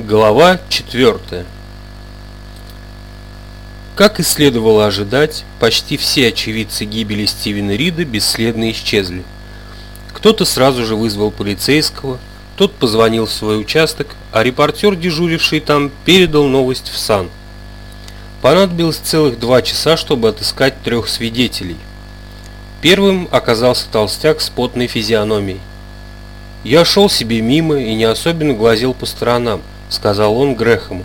Глава 4 Как и следовало ожидать, почти все очевидцы гибели Стивена Рида бесследно исчезли. Кто-то сразу же вызвал полицейского, тот позвонил в свой участок, а репортер, дежуривший там, передал новость в САН. Понадобилось целых два часа, чтобы отыскать трех свидетелей. Первым оказался толстяк с потной физиономией. Я шел себе мимо и не особенно глазел по сторонам – сказал он Грехому.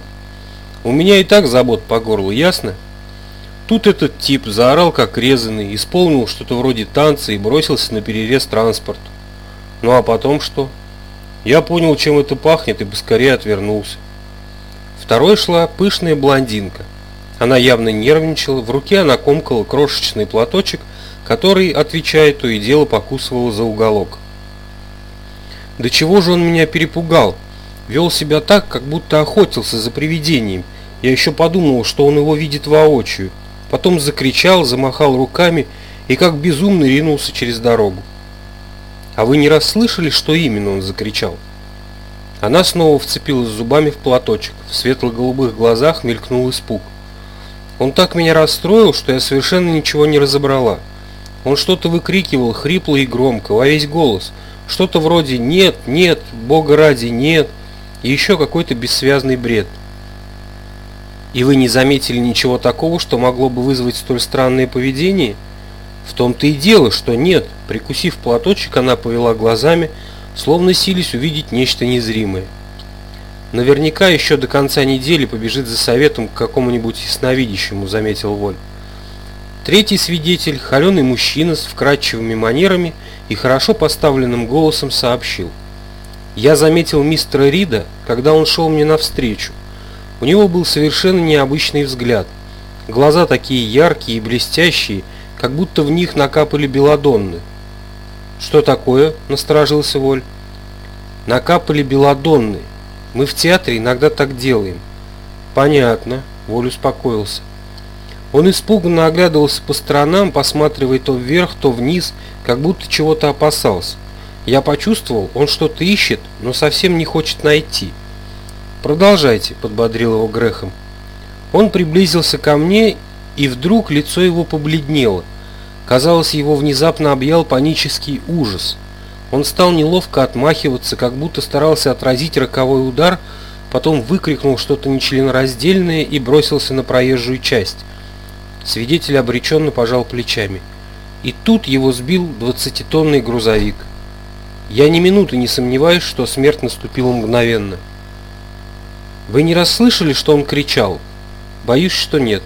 У меня и так забот по горлу, ясно? Тут этот тип заорал как резанный, исполнил что-то вроде танца и бросился на перерез транспорту. Ну а потом что? Я понял, чем это пахнет и поскорее отвернулся. Второй шла пышная блондинка. Она явно нервничала, в руке она комкала крошечный платочек, который, отвечая, то и дело покусывала за уголок. «Да чего же он меня перепугал?» Вел себя так, как будто охотился за привидением. Я еще подумал, что он его видит воочию. Потом закричал, замахал руками и как безумный ринулся через дорогу. А вы не расслышали, что именно он закричал? Она снова вцепилась зубами в платочек. В светло-голубых глазах мелькнул испуг. Он так меня расстроил, что я совершенно ничего не разобрала. Он что-то выкрикивал хрипло и громко, во весь голос. Что-то вроде «нет, нет, Бога ради, нет» и еще какой-то бессвязный бред. И вы не заметили ничего такого, что могло бы вызвать столь странное поведение? В том-то и дело, что нет. Прикусив платочек, она повела глазами, словно сились увидеть нечто незримое. Наверняка еще до конца недели побежит за советом к какому-нибудь ясновидящему, заметил Воль. Третий свидетель, холеный мужчина с вкрадчивыми манерами и хорошо поставленным голосом сообщил – я заметил мистера Рида, когда он шел мне навстречу. У него был совершенно необычный взгляд. Глаза такие яркие и блестящие, как будто в них накапали белодонны. «Что такое?» – насторожился Воль. «Накапали белодонны. Мы в театре иногда так делаем». «Понятно», – Воль успокоился. Он испуганно оглядывался по сторонам, посматривая то вверх, то вниз, как будто чего-то опасался. Я почувствовал, он что-то ищет, но совсем не хочет найти. «Продолжайте», — подбодрил его Грехом. Он приблизился ко мне, и вдруг лицо его побледнело. Казалось, его внезапно объял панический ужас. Он стал неловко отмахиваться, как будто старался отразить роковой удар, потом выкрикнул что-то нечленораздельное и бросился на проезжую часть. Свидетель обреченно пожал плечами. И тут его сбил двадцатитонный грузовик. Я ни минуты не сомневаюсь, что смерть наступила мгновенно. Вы не расслышали, что он кричал? Боюсь, что нет.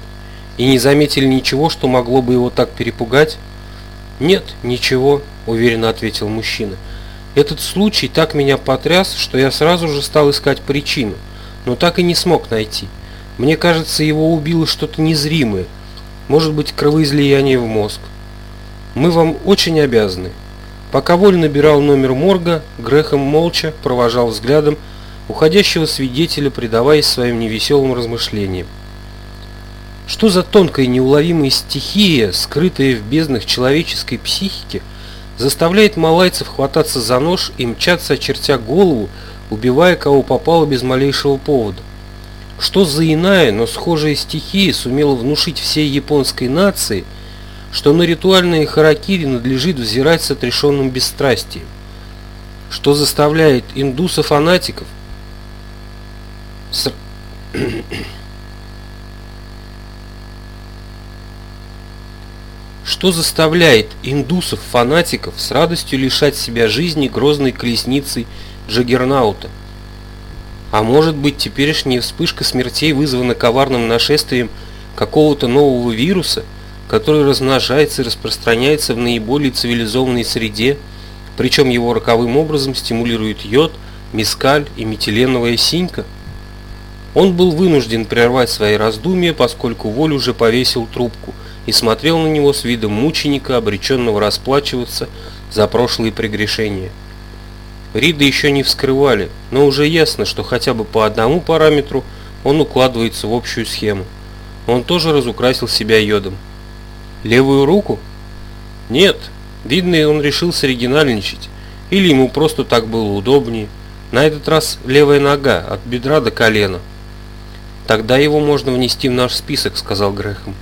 И не заметили ничего, что могло бы его так перепугать? Нет, ничего, уверенно ответил мужчина. Этот случай так меня потряс, что я сразу же стал искать причину, но так и не смог найти. Мне кажется, его убило что-то незримое, может быть, кровоизлияние в мозг. Мы вам очень обязаны. Пока Воль набирал номер морга, Грехом молча провожал взглядом уходящего свидетеля, предаваясь своим невеселым размышлениям. Что за тонкая неуловимая стихия, скрытая в безднах человеческой психики, заставляет малайцев хвататься за нож и мчаться, очертя голову, убивая кого попало без малейшего повода? Что за иная, но схожая стихия сумела внушить всей японской нации – что на ритуальные харакири надлежит взирать с отрешенным бесстрастием, что заставляет индусов-фанатиков что заставляет индусов-фанатиков с радостью лишать себя жизни грозной колесницей Джаггернаута. А может быть теперешняя вспышка смертей вызвана коварным нашествием какого-то нового вируса – который размножается и распространяется в наиболее цивилизованной среде, причем его роковым образом стимулирует йод, мискаль и метиленовая синька. Он был вынужден прервать свои раздумья, поскольку Воль уже повесил трубку и смотрел на него с видом мученика, обреченного расплачиваться за прошлые прегрешения. Рида еще не вскрывали, но уже ясно, что хотя бы по одному параметру он укладывается в общую схему. Он тоже разукрасил себя йодом. Левую руку? Нет, видно, он решил соригинальничать. Или ему просто так было удобнее. На этот раз левая нога, от бедра до колена. Тогда его можно внести в наш список, сказал Грэхэм.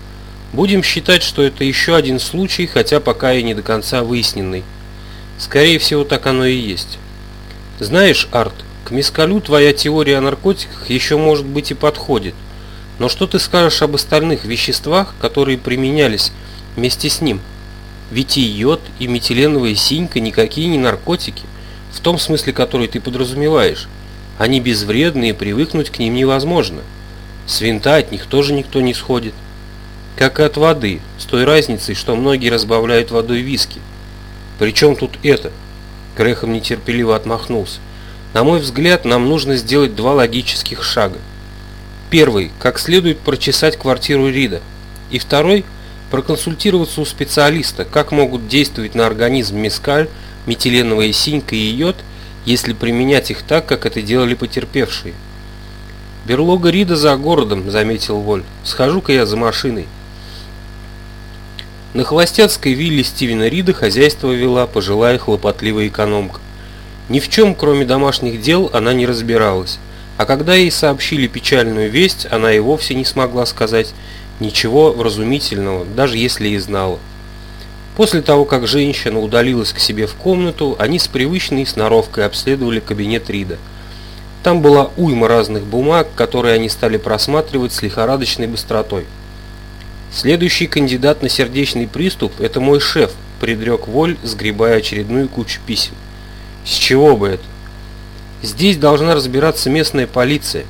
Будем считать, что это еще один случай, хотя пока и не до конца выясненный. Скорее всего, так оно и есть. Знаешь, Арт, к мискалю твоя теория о наркотиках еще может быть и подходит. Но что ты скажешь об остальных веществах, которые применялись вместе с ним? Ведь и йод, и метиленовая синька никакие не наркотики, в том смысле, который ты подразумеваешь. Они безвредны и привыкнуть к ним невозможно. С винта от них тоже никто не сходит. Как и от воды, с той разницей, что многие разбавляют водой виски. Причем тут это? Грехом нетерпеливо отмахнулся. На мой взгляд, нам нужно сделать два логических шага. Первый, как следует прочесать квартиру Рида. И второй, проконсультироваться у специалиста, как могут действовать на организм мескаль, метиленовая синька и йод, если применять их так, как это делали потерпевшие. «Берлога Рида за городом», — заметил Воль. «Схожу-ка я за машиной». На холостяцкой вилле Стивена Рида хозяйство вела пожилая хлопотливая экономка. Ни в чем, кроме домашних дел, она не разбиралась. А когда ей сообщили печальную весть, она и вовсе не смогла сказать ничего вразумительного, даже если и знала. После того, как женщина удалилась к себе в комнату, они с привычной сноровкой обследовали кабинет Рида. Там была уйма разных бумаг, которые они стали просматривать с лихорадочной быстротой. Следующий кандидат на сердечный приступ – это мой шеф, предрек Воль, сгребая очередную кучу писем. С чего бы это? Здесь должна разбираться местная полиция.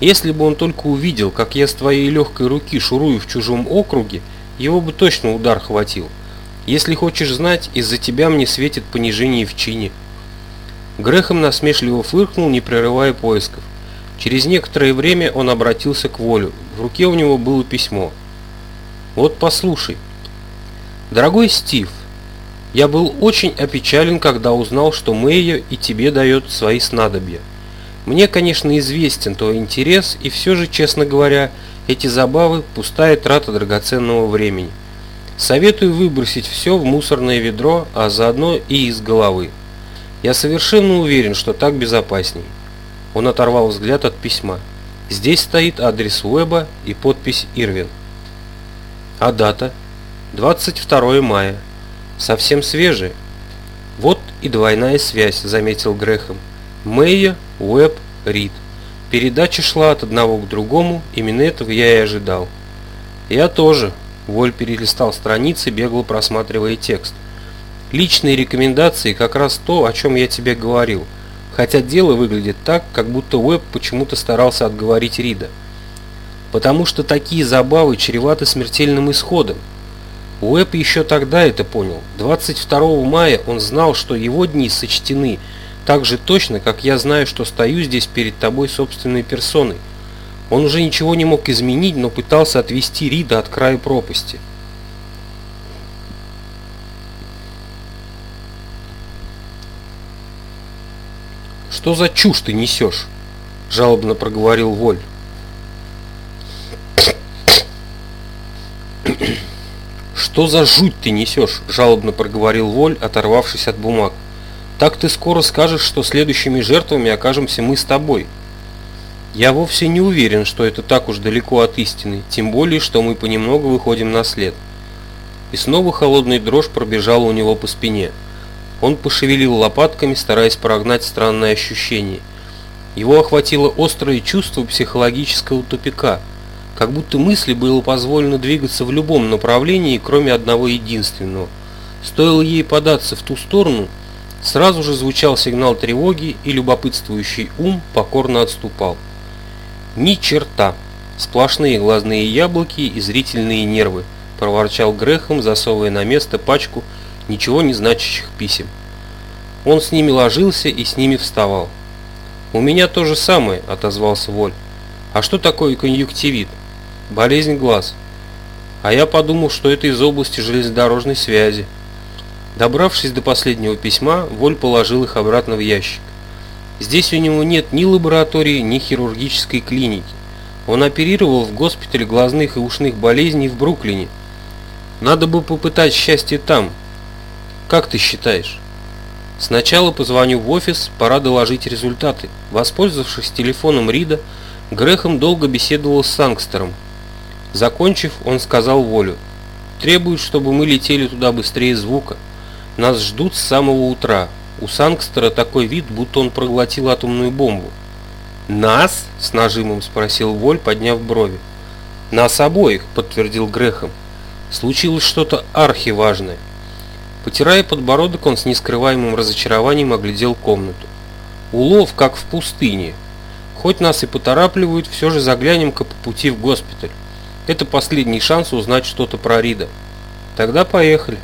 Если бы он только увидел, как я с твоей легкой руки шурую в чужом округе, его бы точно удар хватил. Если хочешь знать, из-за тебя мне светит понижение в чине. Грехом насмешливо фыркнул, не прерывая поисков. Через некоторое время он обратился к Волю. В руке у него было письмо – вот послушай. Дорогой Стив, я был очень опечален, когда узнал, что Мэйя и тебе дает свои снадобья. Мне, конечно, известен твой интерес, и все же, честно говоря, эти забавы – пустая трата драгоценного времени. Советую выбросить все в мусорное ведро, а заодно и из головы. Я совершенно уверен, что так безопасней. Он оторвал взгляд от письма. Здесь стоит адрес Уэба и подпись Ирвин. А дата? 22 мая. Совсем свежая. Вот и двойная связь, заметил Грехом. Мэйя, Уэб, Рид. Передача шла от одного к другому, именно этого я и ожидал. Я тоже. Воль перелистал страницы, бегло просматривая текст. Личные рекомендации как раз то, о чем я тебе говорил. Хотя дело выглядит так, как будто Уэб почему-то старался отговорить Рида потому что такие забавы чреваты смертельным исходом. Уэб еще тогда это понял. 22 мая он знал, что его дни сочтены так же точно, как я знаю, что стою здесь перед тобой собственной персоной. Он уже ничего не мог изменить, но пытался отвести Рида от края пропасти. «Что за чушь ты несешь?» – жалобно проговорил Воль. «Что за жуть ты несешь?» – жалобно проговорил Воль, оторвавшись от бумаг. «Так ты скоро скажешь, что следующими жертвами окажемся мы с тобой». «Я вовсе не уверен, что это так уж далеко от истины, тем более, что мы понемногу выходим на след». И снова холодная дрожь пробежала у него по спине. Он пошевелил лопатками, стараясь прогнать странное ощущение. Его охватило острое чувство психологического тупика – как будто мысли было позволено двигаться в любом направлении, кроме одного единственного. Стоило ей податься в ту сторону, сразу же звучал сигнал тревоги, и любопытствующий ум покорно отступал. Ни черта! Сплошные глазные яблоки и зрительные нервы, проворчал Грехом, засовывая на место пачку ничего не значащих писем. Он с ними ложился и с ними вставал. «У меня то же самое», — отозвался Воль. «А что такое конъюнктивит?» Болезнь глаз. А я подумал, что это из области железнодорожной связи. Добравшись до последнего письма, Воль положил их обратно в ящик. Здесь у него нет ни лаборатории, ни хирургической клиники. Он оперировал в госпитале глазных и ушных болезней в Бруклине. Надо бы попытать счастье там. Как ты считаешь? Сначала позвоню в офис, пора доложить результаты. Воспользовавшись телефоном Рида, Грехом долго беседовал с Сангстером. Закончив, он сказал Волю. Требуют, чтобы мы летели туда быстрее звука. Нас ждут с самого утра. У Сангстера такой вид, будто он проглотил атомную бомбу. «Нас?» – с нажимом спросил Воль, подняв брови. «Нас обоих», – подтвердил Грехом. «Случилось что-то архиважное». Потирая подбородок, он с нескрываемым разочарованием оглядел комнату. Улов, как в пустыне. Хоть нас и поторапливают, все же заглянем-ка по пути в госпиталь. Это последний шанс узнать что-то про Рида. Тогда поехали.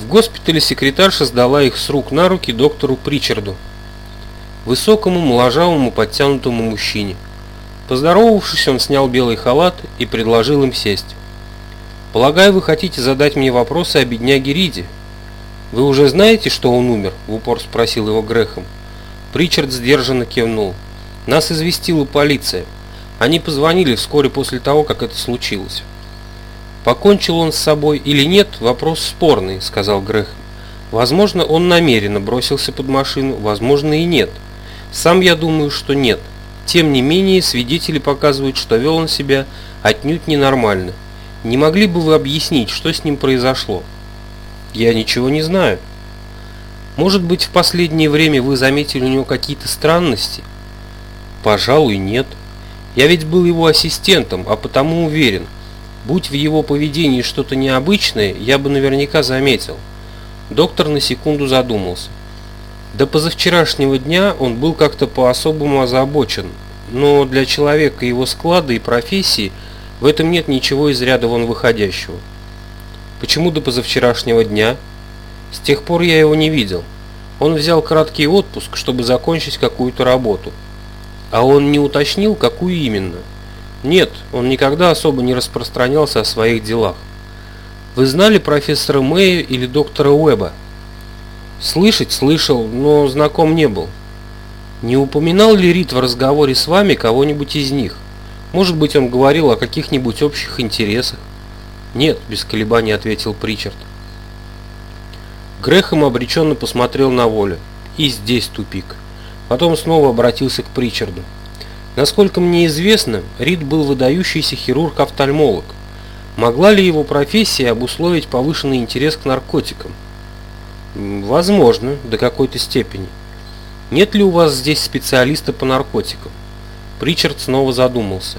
В госпитале секретарша сдала их с рук на руки доктору Причарду, высокому, моложавому, подтянутому мужчине. Поздоровавшись, он снял белый халат и предложил им сесть. «Полагаю, вы хотите задать мне вопросы о бедняге Риде?» «Вы уже знаете, что он умер?» – в упор спросил его Грехом. Причард сдержанно кивнул. «Нас известила полиция. Они позвонили вскоре после того, как это случилось». «Покончил он с собой или нет, вопрос спорный», – сказал Грехом. «Возможно, он намеренно бросился под машину, возможно и нет. Сам я думаю, что нет. Тем не менее, свидетели показывают, что вел он себя отнюдь ненормально. Не могли бы вы объяснить, что с ним произошло? Я ничего не знаю. Может быть, в последнее время вы заметили у него какие-то странности? Пожалуй, нет. Я ведь был его ассистентом, а потому уверен, будь в его поведении что-то необычное, я бы наверняка заметил. Доктор на секунду задумался. До позавчерашнего дня он был как-то по-особому озабочен, но для человека его склада и профессии – в этом нет ничего из ряда вон выходящего. Почему до позавчерашнего дня? С тех пор я его не видел. Он взял краткий отпуск, чтобы закончить какую-то работу. А он не уточнил, какую именно. Нет, он никогда особо не распространялся о своих делах. Вы знали профессора Мэя или доктора Уэба? Слышать слышал, но знаком не был. Не упоминал ли Рид в разговоре с вами кого-нибудь из них? Может быть, он говорил о каких-нибудь общих интересах? Нет, без колебаний ответил Причард. Грехом обреченно посмотрел на волю. И здесь тупик. Потом снова обратился к Причарду. Насколько мне известно, Рид был выдающийся хирург-офтальмолог. Могла ли его профессия обусловить повышенный интерес к наркотикам? Возможно, до какой-то степени. Нет ли у вас здесь специалиста по наркотикам? Причард снова задумался.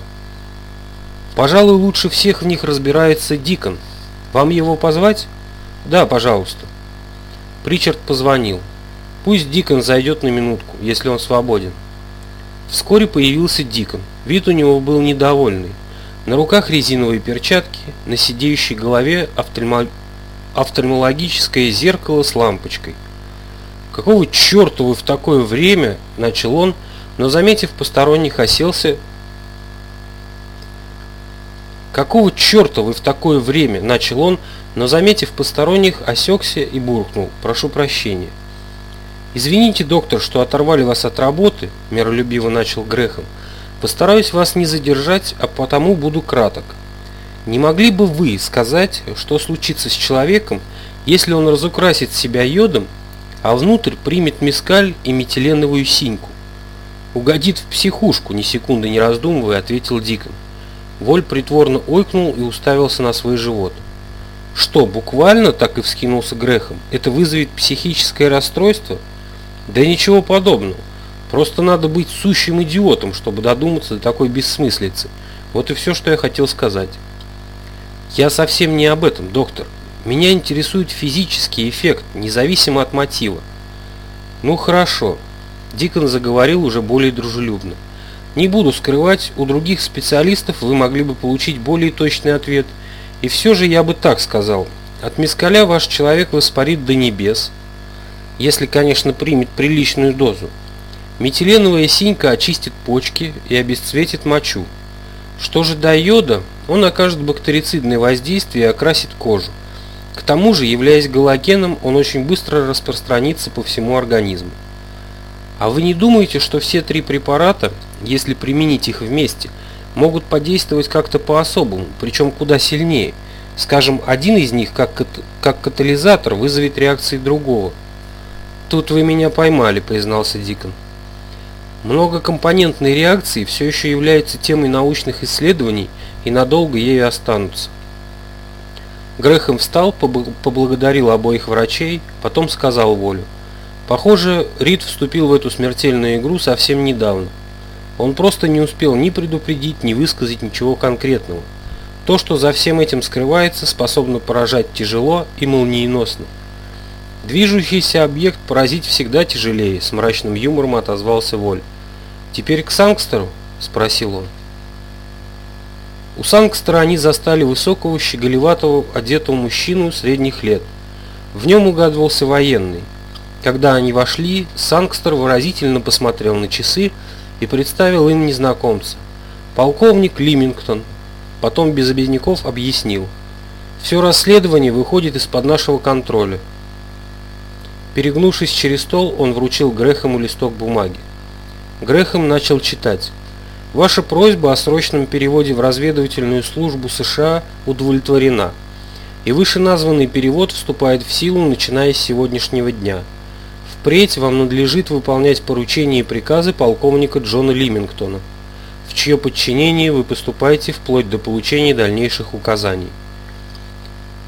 «Пожалуй, лучше всех в них разбирается Дикон. Вам его позвать?» «Да, пожалуйста». Причард позвонил. «Пусть Дикон зайдет на минутку, если он свободен». Вскоре появился Дикон. Вид у него был недовольный. На руках резиновые перчатки, на сидеющей голове офтальмо... офтальмологическое зеркало с лампочкой. «Какого черта вы в такое время?» – начал он – но, заметив посторонних, оселся. «Какого черта вы в такое время?» – начал он, но, заметив посторонних, осекся и буркнул. «Прошу прощения». «Извините, доктор, что оторвали вас от работы», – миролюбиво начал Грехом. «Постараюсь вас не задержать, а потому буду краток. Не могли бы вы сказать, что случится с человеком, если он разукрасит себя йодом, а внутрь примет мескаль и метиленовую синьку?» «Угодит в психушку», – ни секунды не раздумывая, ответил Дикон. Воль притворно ойкнул и уставился на свой живот. «Что, буквально?» – так и вскинулся Грехом. «Это вызовет психическое расстройство?» «Да ничего подобного. Просто надо быть сущим идиотом, чтобы додуматься до такой бессмыслицы. Вот и все, что я хотел сказать». «Я совсем не об этом, доктор. Меня интересует физический эффект, независимо от мотива». «Ну хорошо», Дикон заговорил уже более дружелюбно. Не буду скрывать, у других специалистов вы могли бы получить более точный ответ. И все же я бы так сказал. От мискаля ваш человек воспарит до небес. Если, конечно, примет приличную дозу. Метиленовая синька очистит почки и обесцветит мочу. Что же до йода, он окажет бактерицидное воздействие и окрасит кожу. К тому же, являясь галогеном, он очень быстро распространится по всему организму. А вы не думаете, что все три препарата, если применить их вместе, могут подействовать как-то по-особому, причем куда сильнее? Скажем, один из них как, кат как катализатор вызовет реакции другого – тут вы меня поймали», — признался Дикон. Многокомпонентные реакции все еще являются темой научных исследований и надолго ею останутся. Грехом встал, поблагодарил обоих врачей, потом сказал Волю. Похоже, Рид вступил в эту смертельную игру совсем недавно. Он просто не успел ни предупредить, ни высказать ничего конкретного. То, что за всем этим скрывается, способно поражать тяжело и молниеносно. Движущийся объект поразить всегда тяжелее, с мрачным юмором отозвался Воль. Теперь к Сангстеру? спросил он. У Сангстера они застали высокого, щеголеватого, одетого мужчину средних лет. В нем угадывался военный. Когда они вошли, Сангстер выразительно посмотрел на часы и представил им незнакомца. Полковник Лимингтон. Потом без обидников объяснил. Все расследование выходит из-под нашего контроля. Перегнувшись через стол, он вручил Грехому листок бумаги. Грехом начал читать. Ваша просьба о срочном переводе в разведывательную службу США удовлетворена, и вышеназванный перевод вступает в силу, начиная с сегодняшнего дня. Впредь вам надлежит выполнять поручения и приказы полковника Джона Лимингтона, в чье подчинение вы поступаете вплоть до получения дальнейших указаний.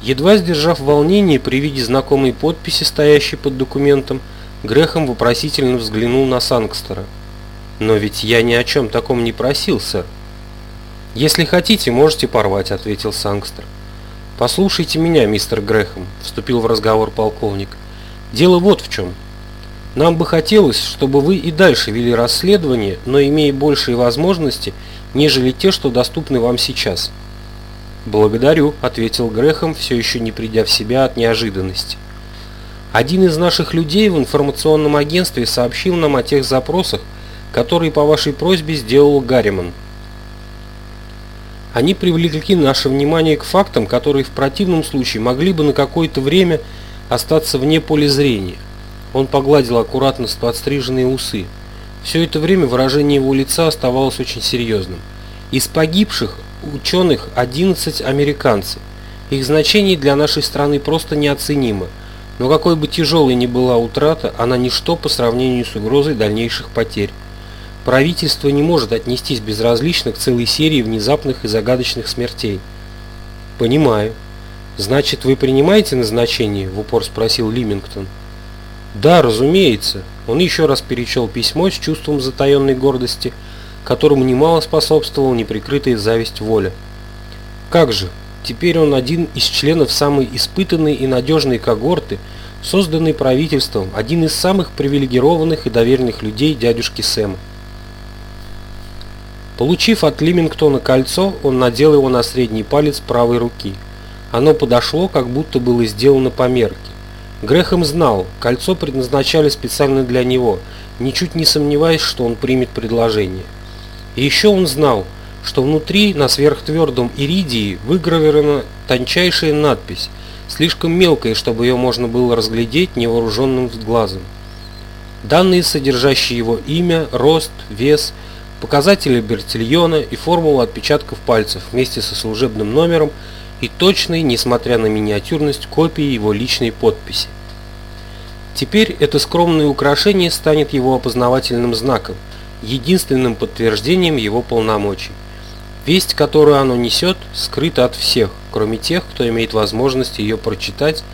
Едва сдержав волнение при виде знакомой подписи, стоящей под документом, Грехом вопросительно взглянул на Сангстера. «Но ведь я ни о чем таком не просил, сэр». «Если хотите, можете порвать», — ответил Сангстер. «Послушайте меня, мистер Грехом», — вступил в разговор полковник. «Дело вот в чем. Нам бы хотелось, чтобы вы и дальше вели расследование, но имея большие возможности, нежели те, что доступны вам сейчас». «Благодарю», — ответил Грехом, все еще не придя в себя от неожиданности. «Один из наших людей в информационном агентстве сообщил нам о тех запросах, которые по вашей просьбе сделал Гарриман. Они привлекли наше внимание к фактам, которые в противном случае могли бы на какое-то время остаться вне поля зрения». Он погладил аккуратно подстриженные усы. Все это время выражение его лица оставалось очень серьезным. Из погибших ученых 11 американцы. Их значение для нашей страны просто неоценимо. Но какой бы тяжелой ни была утрата, она ничто по сравнению с угрозой дальнейших потерь. Правительство не может отнестись безразлично к целой серии внезапных и загадочных смертей. Понимаю. Значит, вы принимаете назначение? В упор спросил Лимингтон. Да, разумеется. Он еще раз перечел письмо с чувством затаенной гордости – которому немало способствовала неприкрытая зависть воля. Как же, теперь он один из членов самой испытанной и надежной когорты, созданной правительством, один из самых привилегированных и доверенных людей дядюшки Сэма. Получив от Лимингтона кольцо, он надел его на средний палец правой руки. Оно подошло, как будто было сделано по мерке. Грехом знал, кольцо предназначали специально для него, ничуть не сомневаясь, что он примет предложение. И еще он знал, что внутри на сверхтвердом иридии выгравирована тончайшая надпись, слишком мелкая, чтобы ее можно было разглядеть невооруженным глазом. Данные, содержащие его имя, рост, вес, показатели Бертильона и формулу отпечатков пальцев вместе со служебным номером и точной, несмотря на миниатюрность, копии его личной подписи. Теперь это скромное украшение станет его опознавательным знаком – единственным подтверждением его полномочий. Весть, которую оно несет, скрыта от всех, кроме тех, кто имеет возможность ее прочитать,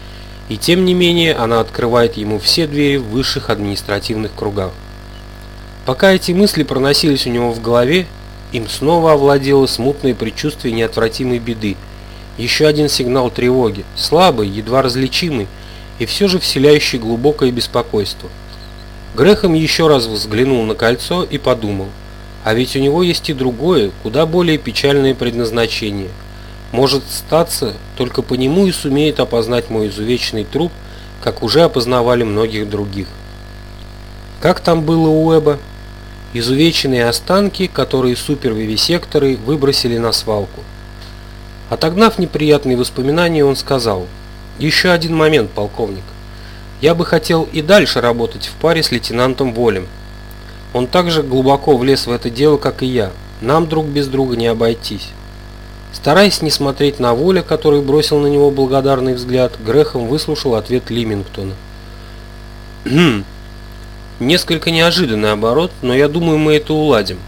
и тем не менее она открывает ему все двери в высших административных кругах. Пока эти мысли проносились у него в голове, им снова овладело смутное предчувствие неотвратимой беды. Еще один сигнал тревоги, слабый, едва различимый, и все же вселяющий глубокое беспокойство – Грехом еще раз взглянул на кольцо и подумал, а ведь у него есть и другое, куда более печальное предназначение. Может статься, только по нему и сумеет опознать мой изувеченный труп, как уже опознавали многих других. Как там было у Уэба? Изувеченные останки, которые супервивисекторы выбросили на свалку. Отогнав неприятные воспоминания, он сказал, «Еще один момент, полковник. Я бы хотел и дальше работать в паре с лейтенантом Волем. Он также глубоко влез в это дело, как и я. Нам друг без друга не обойтись. Стараясь не смотреть на Воля, который бросил на него благодарный взгляд, Грехом выслушал ответ Лимингтона. Хм. Несколько неожиданный оборот, но я думаю, мы это уладим.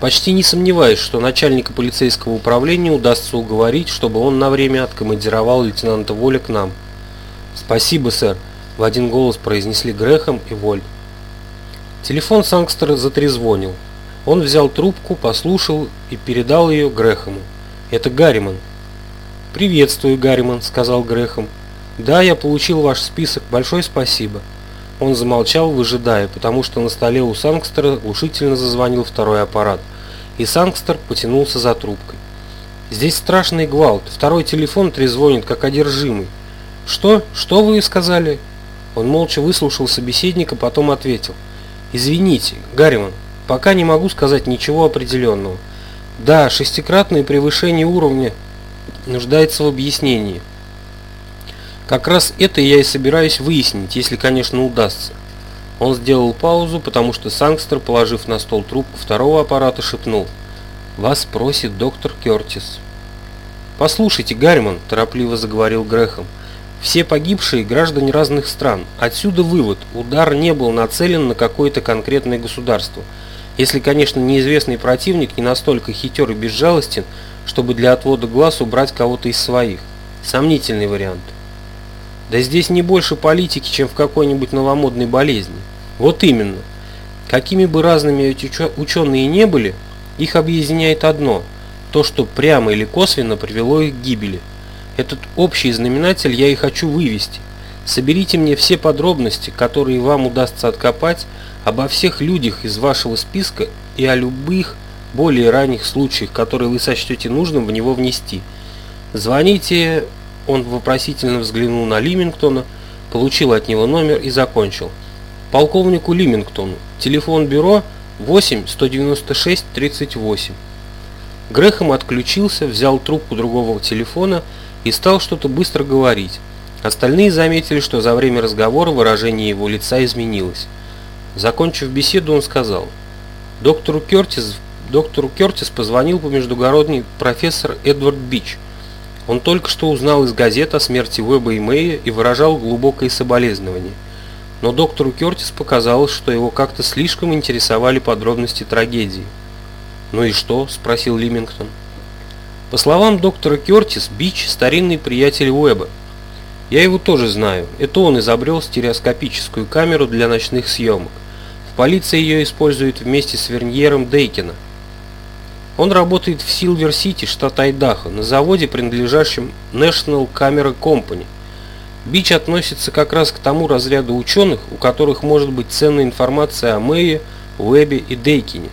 Почти не сомневаюсь, что начальника полицейского управления удастся уговорить, чтобы он на время откомандировал лейтенанта Воля к нам. Спасибо, сэр, в один голос произнесли Грехом и Воль. Телефон Сангстера затрезвонил. Он взял трубку, послушал и передал ее Грехому. «Это Гарриман». «Приветствую, Гарриман», — сказал Грехом. «Да, я получил ваш список. Большое спасибо». Он замолчал, выжидая, потому что на столе у Сангстера глушительно зазвонил второй аппарат, и Сангстер потянулся за трубкой. «Здесь страшный гвалт. Второй телефон трезвонит, как одержимый». «Что? Что вы сказали?» Он молча выслушал собеседника, потом ответил. «Извините, Гарриман, пока не могу сказать ничего определенного. Да, шестикратное превышение уровня нуждается в объяснении. Как раз это я и собираюсь выяснить, если, конечно, удастся. Он сделал паузу, потому что Сангстер, положив на стол трубку второго аппарата, шепнул. «Вас просит доктор Кертис». «Послушайте, Гарриман», – торопливо заговорил Грехом, – «все погибшие граждане разных стран. Отсюда вывод. Удар не был нацелен на какое-то конкретное государство. Если, конечно, неизвестный противник не настолько хитер и безжалостен, чтобы для отвода глаз убрать кого-то из своих. Сомнительный вариант». Да здесь не больше политики, чем в какой-нибудь новомодной болезни. Вот именно. Какими бы разными эти ученые не были, их объединяет одно – то, что прямо или косвенно привело их к гибели. Этот общий знаменатель я и хочу вывести. Соберите мне все подробности, которые вам удастся откопать, обо всех людях из вашего списка и о любых более ранних случаях, которые вы сочтете нужным в него внести. Звоните он вопросительно взглянул на Лимингтона, получил от него номер и закончил. Полковнику Лимингтону. Телефон бюро 8 196 38. Грехом отключился, взял трубку другого телефона и стал что-то быстро говорить. Остальные заметили, что за время разговора выражение его лица изменилось. Закончив беседу, он сказал, «Доктору Кертис, доктору Кертис позвонил по междугородний профессор Эдвард Бич – он только что узнал из газет о смерти Уэба и Мэя и выражал глубокое соболезнование. Но доктору Кертис показалось, что его как-то слишком интересовали подробности трагедии. «Ну и что?» – спросил Лимингтон. По словам доктора Кертис, Бич – старинный приятель Уэба. Я его тоже знаю. Это он изобрел стереоскопическую камеру для ночных съемок. В полиции ее используют вместе с Верньером Дейкина – он работает в Силвер-Сити, штат Айдахо, на заводе, принадлежащем National Camera Company. Бич относится как раз к тому разряду ученых, у которых может быть ценная информация о Мэе, Уэбе и Дейкине.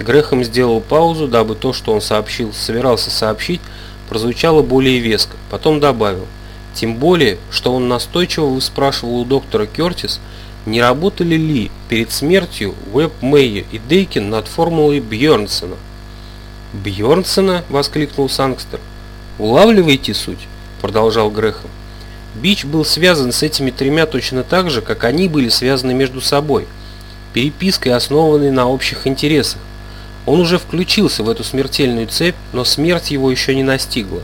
Грехом сделал паузу, дабы то, что он сообщил, собирался сообщить, прозвучало более веско. Потом добавил. Тем более, что он настойчиво выспрашивал у доктора Кертис, не работали ли перед смертью Уэб Мэйя и Дейкин над формулой Бьернсона. «Бьернсона?» – воскликнул Сангстер. «Улавливаете суть?» – продолжал Грехом. Бич был связан с этими тремя точно так же, как они были связаны между собой, перепиской, основанной на общих интересах. Он уже включился в эту смертельную цепь, но смерть его еще не настигла.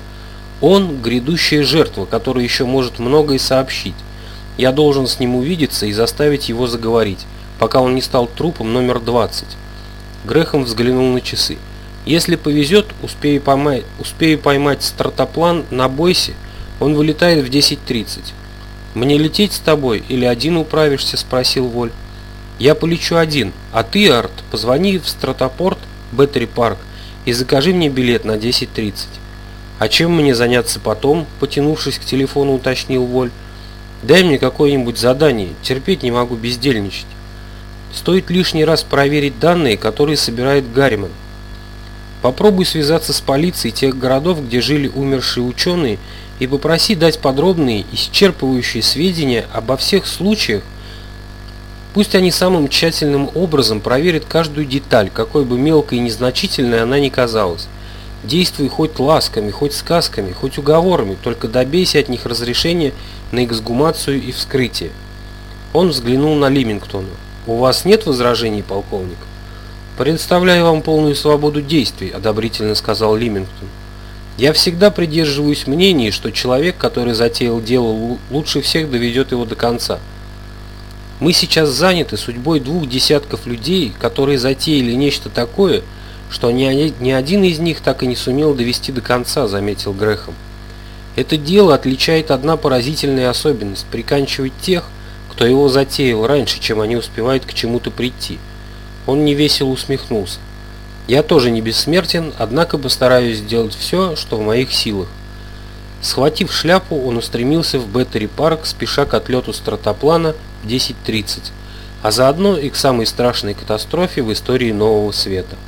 Он – грядущая жертва, которая еще может многое сообщить. Я должен с ним увидеться и заставить его заговорить, пока он не стал трупом номер 20. Грехом взглянул на часы. Если повезет, успею поймать, успею поймать стратоплан на Бойсе, он вылетает в 10.30. «Мне лететь с тобой или один управишься?» – спросил Воль. «Я полечу один, а ты, Арт, позвони в стратопорт Беттери Парк и закажи мне билет на 10.30». «А чем мне заняться потом?» – потянувшись к телефону, уточнил Воль. «Дай мне какое-нибудь задание, терпеть не могу бездельничать». Стоит лишний раз проверить данные, которые собирает Гарриман. Попробуй связаться с полицией тех городов, где жили умершие ученые, и попроси дать подробные, исчерпывающие сведения обо всех случаях. Пусть они самым тщательным образом проверят каждую деталь, какой бы мелкой и незначительной она ни казалась. Действуй хоть ласками, хоть сказками, хоть уговорами, только добейся от них разрешения на эксгумацию и вскрытие. Он взглянул на Лимингтона. «У вас нет возражений, полковник?» «Предоставляю вам полную свободу действий», – одобрительно сказал Лимингтон. «Я всегда придерживаюсь мнения, что человек, который затеял дело, лучше всех доведет его до конца». Мы сейчас заняты судьбой двух десятков людей, которые затеяли нечто такое, что ни, ни один из них так и не сумел довести до конца, заметил Грехом. Это дело отличает одна поразительная особенность – приканчивать тех, кто его затеял раньше, чем они успевают к чему-то прийти. Он невесело усмехнулся. Я тоже не бессмертен, однако постараюсь сделать все, что в моих силах. Схватив шляпу, он устремился в Беттери парк, спеша к отлету стратоплана 10.30, а заодно и к самой страшной катастрофе в истории Нового Света –